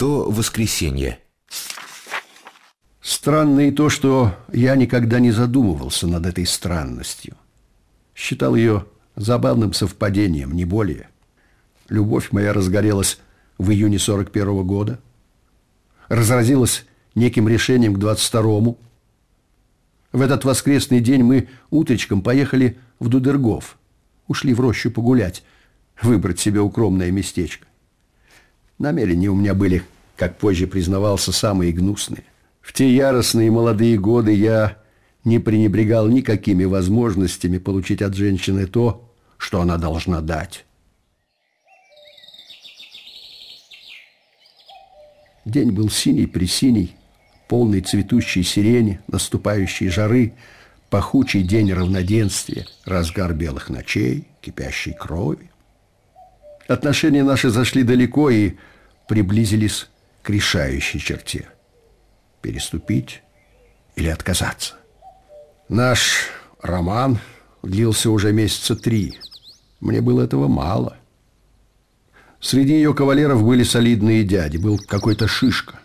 то воскресенье. Странно и то, что я никогда не задумывался над этой странностью. Считал ее забавным совпадением, не более. Любовь моя разгорелась в июне 41 -го года, разразилась неким решением к 22-му. В этот воскресный день мы утречком поехали в Дудергов, ушли в рощу погулять, выбрать себе укромное местечко. Намерения у меня были, как позже признавался, самые гнусные. В те яростные молодые годы я не пренебрегал никакими возможностями получить от женщины то, что она должна дать. День был синий-пресиний, полный цветущей сирени, наступающей жары, пахучий день равноденствия, разгар белых ночей, кипящей крови. Отношения наши зашли далеко и приблизились к решающей черте. Переступить или отказаться. Наш роман длился уже месяца три. Мне было этого мало. Среди ее кавалеров были солидные дяди. Был какой-то шишка.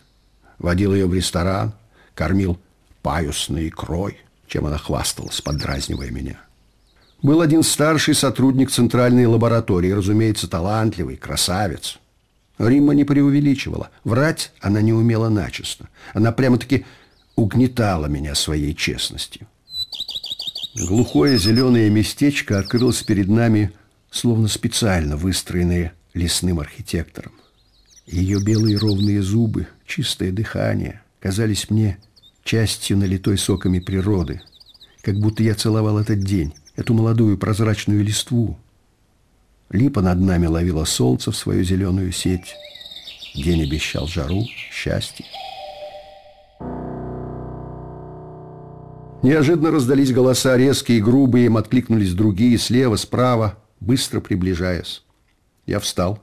Водил ее в ресторан, кормил паюсной икрой, чем она хвасталась, подразнивая меня. Был один старший сотрудник центральной лаборатории, разумеется, талантливый, красавец. Римма не преувеличивала. Врать она не умела начисто. Она прямо-таки угнетала меня своей честностью. Глухое зеленое местечко открылось перед нами, словно специально выстроенное лесным архитектором. Ее белые ровные зубы, чистое дыхание казались мне частью налитой соками природы, как будто я целовал этот день, эту молодую прозрачную листву. Липа над нами ловила солнце в свою зеленую сеть. День обещал жару, счастье. Неожиданно раздались голоса, резкие, грубые, им откликнулись другие, слева, справа, быстро приближаясь. Я встал,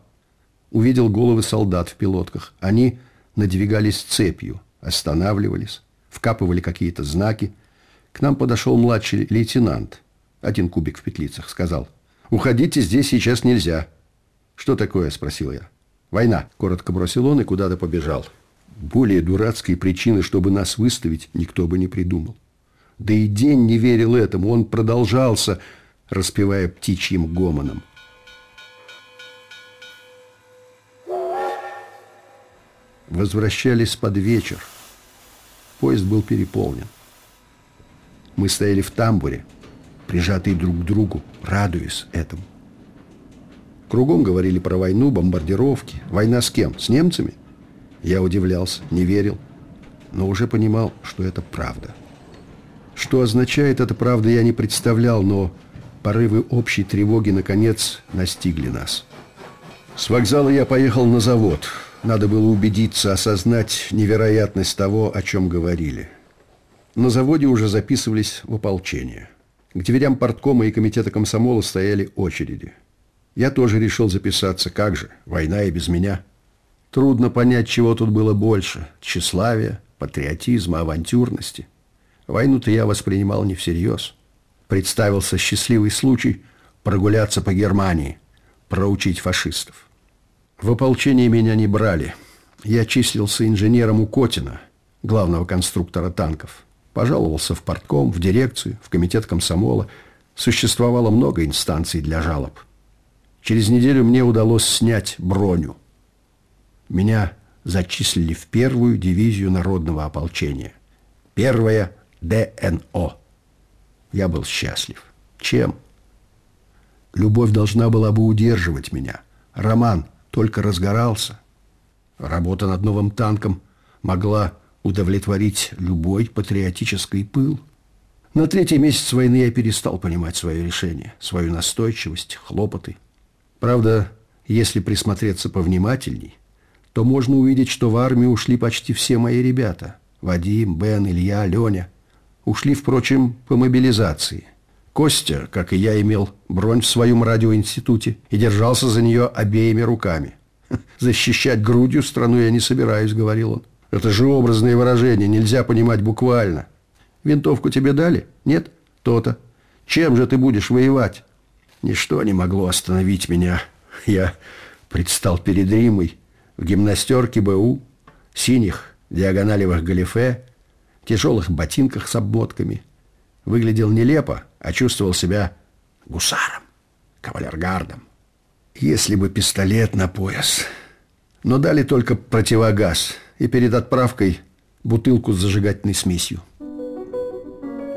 увидел головы солдат в пилотках. Они надвигались цепью, останавливались, вкапывали какие-то знаки. К нам подошел младший лейтенант, один кубик в петлицах, сказал, «Уходите, здесь сейчас нельзя». «Что такое?» – спросил я. «Война», – коротко бросил он и куда-то побежал. Более дурацкой причины, чтобы нас выставить, никто бы не придумал. Да и день не верил этому, он продолжался, распевая птичьим гомоном. Возвращались под вечер. Поезд был переполнен. Мы стояли в тамбуре, прижатые друг к другу, радуясь этому. Кругом говорили про войну, бомбардировки. Война с кем? С немцами? Я удивлялся, не верил, но уже понимал, что это правда. Что означает эта правда, я не представлял, но порывы общей тревоги, наконец, настигли нас. С вокзала я поехал на завод – надо было убедиться, осознать невероятность того, о чем говорили. На заводе уже записывались в ополчение. К дверям порткома и комитета комсомола стояли очереди. Я тоже решил записаться. Как же? Война и без меня. Трудно понять, чего тут было больше. Тщеславия, патриотизма, авантюрности. Войну-то я воспринимал не всерьез. Представился счастливый случай прогуляться по Германии, проучить фашистов. В ополчение меня не брали. Я числился инженером у Котина, главного конструктора танков. Пожаловался в портком, в дирекцию, в комитет комсомола. Существовало много инстанций для жалоб. Через неделю мне удалось снять броню. Меня зачислили в первую дивизию народного ополчения. Первая ДНО. Я был счастлив. Чем? Любовь должна была бы удерживать меня. Роман только разгорался. Работа над новым танком могла удовлетворить любой патриотический пыл. На третий месяц войны я перестал понимать свое решение, свою настойчивость, хлопоты. Правда, если присмотреться повнимательней, то можно увидеть, что в армию ушли почти все мои ребята. Вадим, Бен, Илья, Леня. Ушли, впрочем, по мобилизации. Костя, как и я, имел бронь в своем радиоинституте и держался за нее обеими руками. «Защищать грудью страну я не собираюсь», — говорил он. «Это же образное выражение, нельзя понимать буквально». «Винтовку тебе дали? Нет? То-то. Чем же ты будешь воевать?» Ничто не могло остановить меня. Я предстал перед Римой, в гимнастерке БУ, синих диагоналевых галифе, тяжелых ботинках с обмотками. Выглядел нелепо, а чувствовал себя гусаром, кавалергардом. Если бы пистолет на пояс. Но дали только противогаз и перед отправкой бутылку с зажигательной смесью.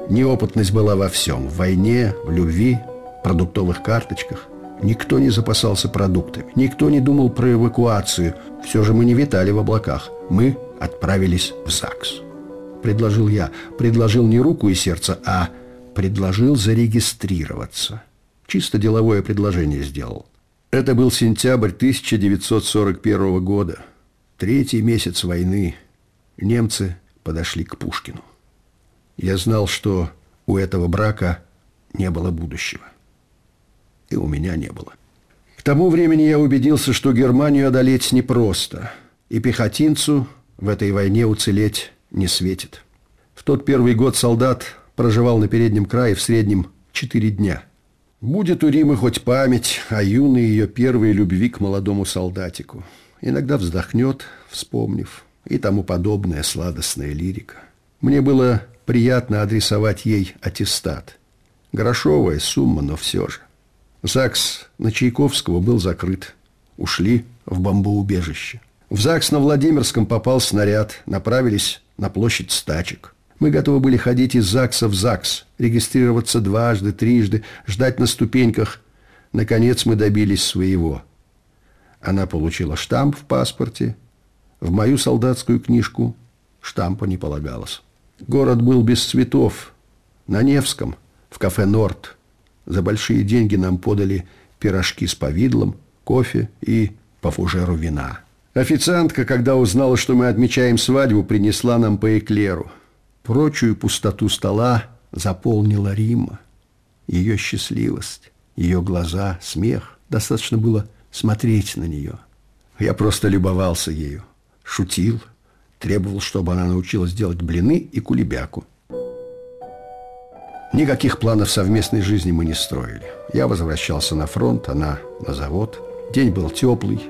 Неопытность была во всем. В войне, в любви, продуктовых карточках. Никто не запасался продуктами. Никто не думал про эвакуацию. Все же мы не витали в облаках. Мы отправились в ЗАГС. Предложил я. Предложил не руку и сердце, а предложил зарегистрироваться. Чисто деловое предложение сделал. Это был сентябрь 1941 года. Третий месяц войны. Немцы подошли к Пушкину. Я знал, что у этого брака не было будущего. И у меня не было. К тому времени я убедился, что Германию одолеть непросто, и пехотинцу в этой войне уцелеть не светит. В тот первый год солдат проживал на переднем крае в среднем четыре дня. Будет у Римы хоть память о юной ее первой любви к молодому солдатику. Иногда вздохнет, вспомнив, и тому подобная сладостная лирика. Мне было приятно адресовать ей аттестат. Грошовая сумма, но все же. ЗАГС на Чайковского был закрыт. Ушли в бомбоубежище. В ЗАГС на Владимирском попал снаряд. Направились на площадь стачек. Мы готовы были ходить из ЗАГСа в ЗАГС, регистрироваться дважды, трижды, ждать на ступеньках. Наконец мы добились своего. Она получила штамп в паспорте. В мою солдатскую книжку штампа не полагалось. Город был без цветов. На Невском, в кафе «Норд». За большие деньги нам подали пирожки с повидлом, кофе и по фужеру вина. Официантка, когда узнала, что мы отмечаем свадьбу, принесла нам по эклеру. Прочую пустоту стола заполнила Рима. Ее счастливость, ее глаза, смех. Достаточно было смотреть на нее. Я просто любовался ею, шутил – Требовал, чтобы она научилась делать блины и кулебяку. Никаких планов совместной жизни мы не строили. Я возвращался на фронт, она на завод. День был теплый,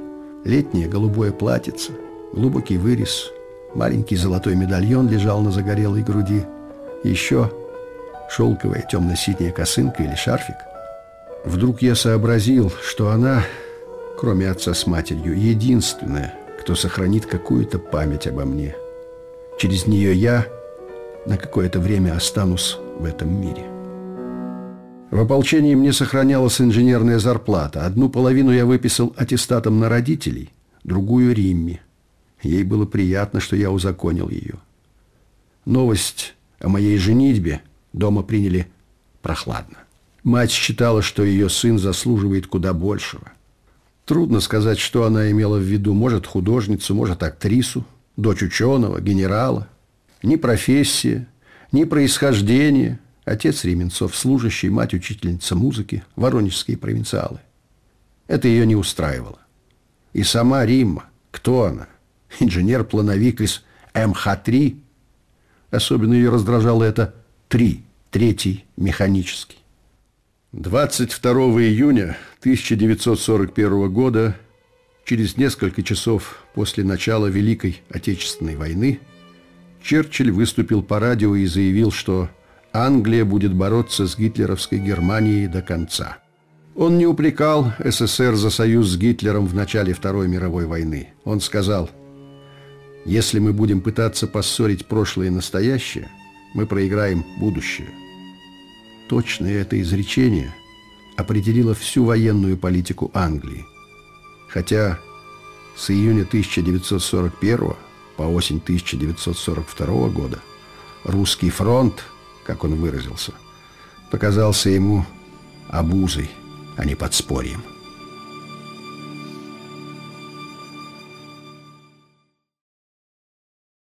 летнее голубое платьице, глубокий вырез, маленький золотой медальон лежал на загорелой груди. Еще шелковая темно-синяя косынка или шарфик. Вдруг я сообразил, что она, кроме отца с матерью, единственная – кто сохранит какую-то память обо мне. Через нее я на какое-то время останусь в этом мире. В ополчении мне сохранялась инженерная зарплата. Одну половину я выписал аттестатом на родителей, другую Римме. Ей было приятно, что я узаконил ее. Новость о моей женитьбе дома приняли прохладно. Мать считала, что ее сын заслуживает куда большего. Трудно сказать, что она имела в виду. Может, художницу, может, актрису, дочь ученого, генерала. Ни профессия, ни происхождение. Отец Ременцов, служащий, мать учительница музыки, воронежские провинциалы. Это ее не устраивало. И сама Римма, кто она? Инженер-плановик из МХ-3. Особенно ее раздражало это «три», третий, механический. 22 июня 1941 года, через несколько часов после начала Великой Отечественной войны, Черчилль выступил по радио и заявил, что Англия будет бороться с гитлеровской Германией до конца. Он не упрекал СССР за союз с Гитлером в начале Второй мировой войны. Он сказал, если мы будем пытаться поссорить прошлое и настоящее, мы проиграем будущее – Точное это изречение определило всю военную политику Англии. Хотя с июня 1941 по осень 1942 года русский фронт, как он выразился, показался ему обузой, а не подспорьем.